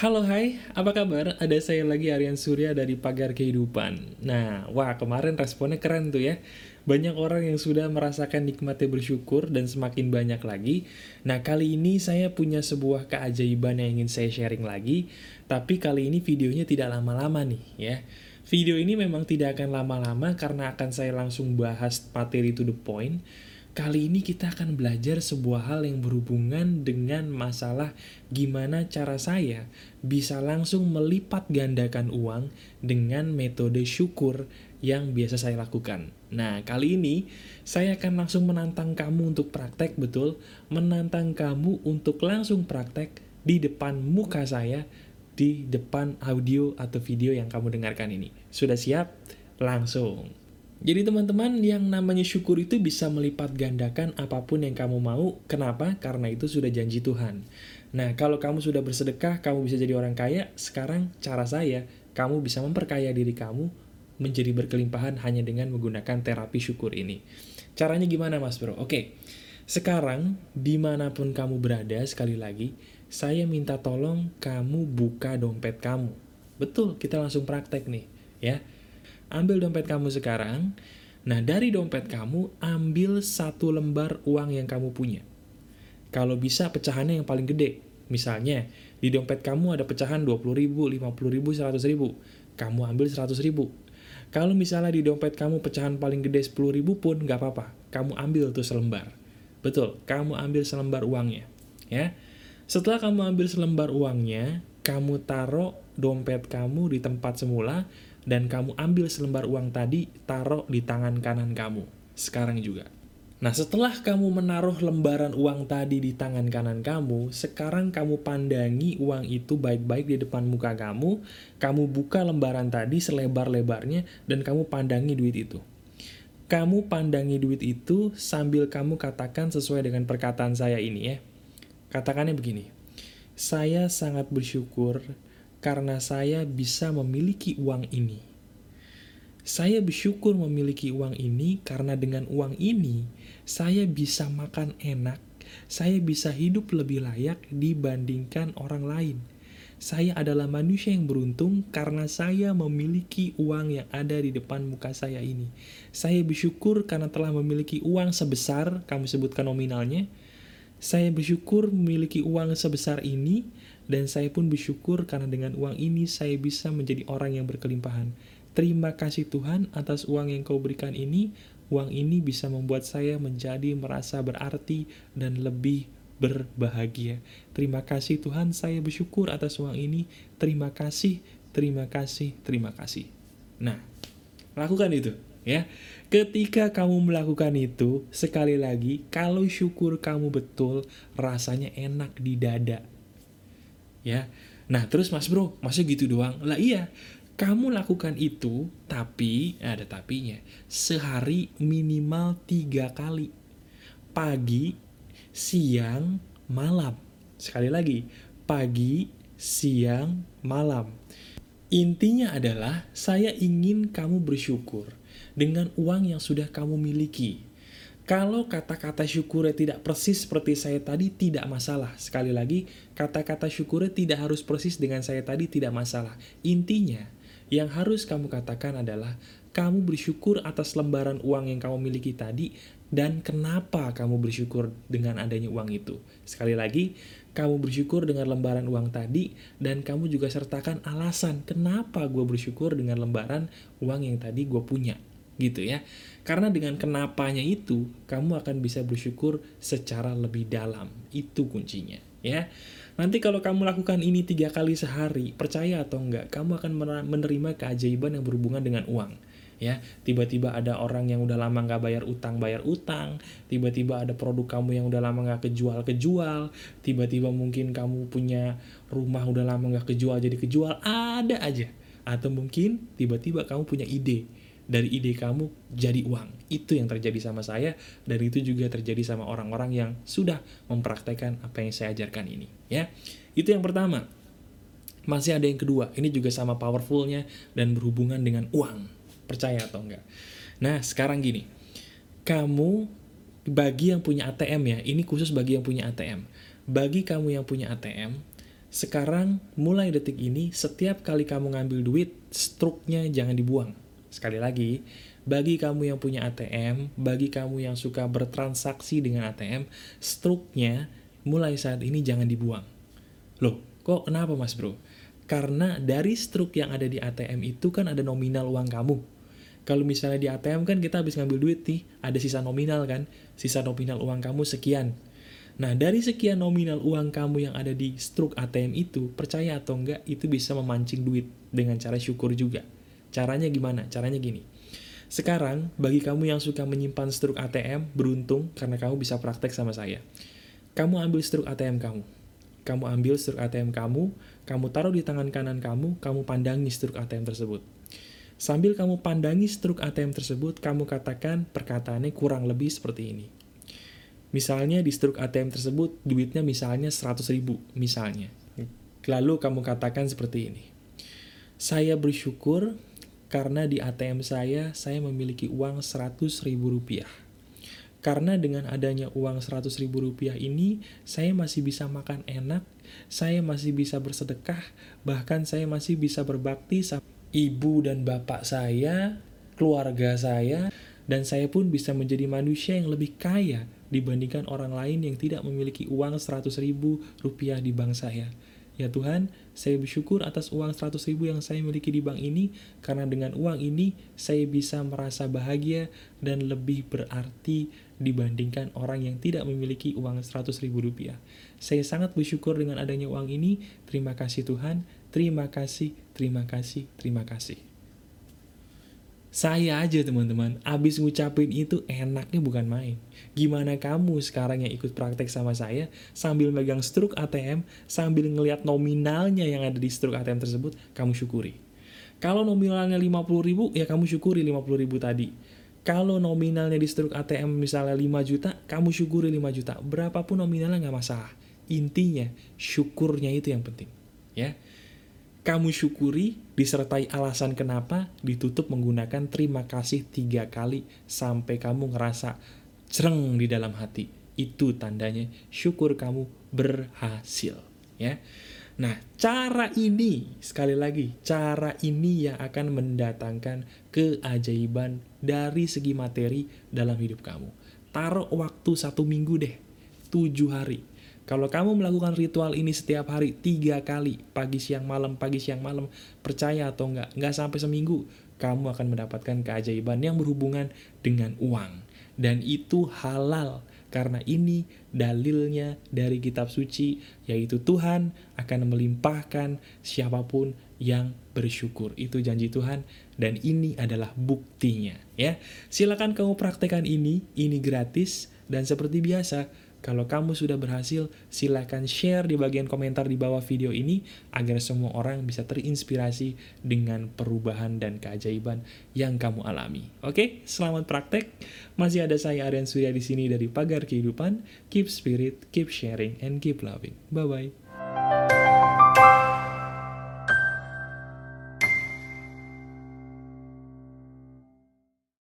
Halo hai, apa kabar? Ada saya lagi Aryan Surya dari Pagar Kehidupan. Nah, wah kemarin responnya keren tuh ya. Banyak orang yang sudah merasakan nikmatnya bersyukur dan semakin banyak lagi. Nah, kali ini saya punya sebuah keajaiban yang ingin saya sharing lagi. Tapi kali ini videonya tidak lama-lama nih ya. Video ini memang tidak akan lama-lama karena akan saya langsung bahas materi to the point. Kali ini kita akan belajar sebuah hal yang berhubungan dengan masalah gimana cara saya bisa langsung melipat gandakan uang dengan metode syukur yang biasa saya lakukan. Nah, kali ini saya akan langsung menantang kamu untuk praktek, betul? Menantang kamu untuk langsung praktek di depan muka saya, di depan audio atau video yang kamu dengarkan ini. Sudah siap? Langsung! Jadi teman-teman yang namanya syukur itu bisa melipat gandakan apa pun yang kamu mau. Kenapa? Karena itu sudah janji Tuhan. Nah, kalau kamu sudah bersedekah, kamu bisa jadi orang kaya. Sekarang cara saya, kamu bisa memperkaya diri kamu menjadi berkelimpahan hanya dengan menggunakan terapi syukur ini. Caranya gimana mas bro? Oke, sekarang di mana pun kamu berada, sekali lagi, saya minta tolong kamu buka dompet kamu. Betul, kita langsung praktek nih, ya ambil dompet kamu sekarang. Nah, dari dompet kamu, ambil satu lembar uang yang kamu punya. Kalau bisa, pecahannya yang paling gede. Misalnya, di dompet kamu ada pecahan 20 ribu, 50 ribu, 100 ribu. Kamu ambil 100 ribu. Kalau misalnya di dompet kamu pecahan paling gede 10 ribu pun nggak apa-apa. Kamu ambil tuh selembar. Betul, kamu ambil selembar uangnya. Ya. Setelah kamu ambil selembar uangnya, kamu taruh dompet kamu di tempat semula, dan kamu ambil selembar uang tadi, taruh di tangan kanan kamu. Sekarang juga. Nah, setelah kamu menaruh lembaran uang tadi di tangan kanan kamu, sekarang kamu pandangi uang itu baik-baik di depan muka kamu, kamu buka lembaran tadi selebar-lebarnya, dan kamu pandangi duit itu. Kamu pandangi duit itu sambil kamu katakan sesuai dengan perkataan saya ini ya. Katakannya begini, saya sangat bersyukur karena saya bisa memiliki uang ini. Saya bersyukur memiliki uang ini karena dengan uang ini saya bisa makan enak, saya bisa hidup lebih layak dibandingkan orang lain. Saya adalah manusia yang beruntung karena saya memiliki uang yang ada di depan muka saya ini. Saya bersyukur karena telah memiliki uang sebesar, kamu sebutkan nominalnya. Saya bersyukur memiliki uang sebesar ini dan saya pun bersyukur karena dengan uang ini saya bisa menjadi orang yang berkelimpahan. Terima kasih Tuhan atas uang yang kau berikan ini. Uang ini bisa membuat saya menjadi merasa berarti dan lebih berbahagia. Terima kasih Tuhan, saya bersyukur atas uang ini. Terima kasih, terima kasih, terima kasih. Nah, lakukan itu ya. Ketika kamu melakukan itu, sekali lagi, kalau syukur kamu betul, rasanya enak di dada ya. Nah, terus Mas Bro, masa gitu doang? Lah iya, kamu lakukan itu, tapi, ada tapinya, sehari minimal tiga kali. Pagi, siang, malam. Sekali lagi, pagi, siang, malam. Intinya adalah, saya ingin kamu bersyukur dengan uang yang sudah kamu miliki kalau kata-kata syukurnya tidak persis seperti saya tadi, tidak masalah. Sekali lagi, kata-kata syukurnya tidak harus persis dengan saya tadi, tidak masalah. Intinya, yang harus kamu katakan adalah, kamu bersyukur atas lembaran uang yang kamu miliki tadi, dan kenapa kamu bersyukur dengan adanya uang itu. Sekali lagi, kamu bersyukur dengan lembaran uang tadi, dan kamu juga sertakan alasan kenapa gue bersyukur dengan lembaran uang yang tadi gue punya gitu ya. Karena dengan kenapanya itu, kamu akan bisa bersyukur secara lebih dalam. Itu kuncinya, ya. Nanti kalau kamu lakukan ini tiga kali sehari, percaya atau enggak, kamu akan menerima keajaiban yang berhubungan dengan uang. Ya, tiba-tiba ada orang yang udah lama nggak bayar utang, bayar utang. Tiba-tiba ada produk kamu yang udah lama nggak kejual, kejual. Tiba-tiba mungkin kamu punya rumah udah lama nggak kejual, jadi kejual. Ada aja. Atau mungkin tiba-tiba kamu punya ide dari ide kamu jadi uang. Itu yang terjadi sama saya, dan itu juga terjadi sama orang-orang yang sudah mempraktekkan apa yang saya ajarkan ini. Ya, Itu yang pertama. Masih ada yang kedua, ini juga sama powerfulnya dan berhubungan dengan uang. Percaya atau enggak? Nah, sekarang gini. Kamu, bagi yang punya ATM ya, ini khusus bagi yang punya ATM. Bagi kamu yang punya ATM, Sekarang, mulai detik ini, setiap kali kamu ngambil duit, struknya jangan dibuang. Sekali lagi, bagi kamu yang punya ATM, bagi kamu yang suka bertransaksi dengan ATM, struknya mulai saat ini jangan dibuang. Loh, kok kenapa mas bro? Karena dari struk yang ada di ATM itu kan ada nominal uang kamu. Kalau misalnya di ATM kan kita habis ngambil duit nih, ada sisa nominal kan, sisa nominal uang kamu sekian. Nah, dari sekian nominal uang kamu yang ada di struk ATM itu, percaya atau enggak, itu bisa memancing duit dengan cara syukur juga. Caranya gimana? Caranya gini. Sekarang, bagi kamu yang suka menyimpan struk ATM, beruntung karena kamu bisa praktek sama saya. Kamu ambil struk ATM kamu. Kamu ambil struk ATM kamu, kamu taruh di tangan kanan kamu, kamu pandangi struk ATM tersebut. Sambil kamu pandangi struk ATM tersebut, kamu katakan perkataannya kurang lebih seperti ini. Misalnya di struk ATM tersebut duitnya misalnya 100 ribu misalnya. Lalu kamu katakan seperti ini. Saya bersyukur karena di ATM saya, saya memiliki uang 100 ribu rupiah. Karena dengan adanya uang 100 ribu rupiah ini, saya masih bisa makan enak, saya masih bisa bersedekah, bahkan saya masih bisa berbakti sama ibu dan bapak saya, keluarga saya, dan saya pun bisa menjadi manusia yang lebih kaya dibandingkan orang lain yang tidak memiliki uang 100 ribu rupiah di bank saya. Ya Tuhan, saya bersyukur atas uang 100 ribu yang saya miliki di bank ini, karena dengan uang ini saya bisa merasa bahagia dan lebih berarti dibandingkan orang yang tidak memiliki uang 100 ribu rupiah. Saya sangat bersyukur dengan adanya uang ini. Terima kasih Tuhan, terima kasih, terima kasih, terima kasih. Saya aja teman-teman, abis ngucapin itu enaknya bukan main. Gimana kamu sekarang yang ikut praktek sama saya, sambil megang struk ATM, sambil ngelihat nominalnya yang ada di struk ATM tersebut, kamu syukuri. Kalau nominalnya 50 ribu, ya kamu syukuri 50 ribu tadi. Kalau nominalnya di struk ATM misalnya 5 juta, kamu syukuri 5 juta. Berapapun nominalnya nggak masalah. Intinya, syukurnya itu yang penting. Ya, kamu syukuri disertai alasan kenapa ditutup menggunakan terima kasih tiga kali sampai kamu ngerasa cereng di dalam hati. Itu tandanya syukur kamu berhasil. Ya. Nah, cara ini, sekali lagi, cara ini yang akan mendatangkan keajaiban dari segi materi dalam hidup kamu. Taruh waktu satu minggu deh, tujuh hari kalau kamu melakukan ritual ini setiap hari tiga kali, pagi siang malam, pagi siang malam, percaya atau enggak, enggak sampai seminggu, kamu akan mendapatkan keajaiban yang berhubungan dengan uang. Dan itu halal, karena ini dalilnya dari kitab suci, yaitu Tuhan akan melimpahkan siapa pun yang bersyukur. Itu janji Tuhan, dan ini adalah buktinya. ya. Silakan kamu praktekkan ini, ini gratis, dan seperti biasa, kalau kamu sudah berhasil, silahkan share di bagian komentar di bawah video ini agar semua orang bisa terinspirasi dengan perubahan dan keajaiban yang kamu alami. Oke, selamat praktek. Masih ada saya Aryan Surya di sini dari Pagar Kehidupan. Keep spirit, keep sharing, and keep loving. Bye-bye.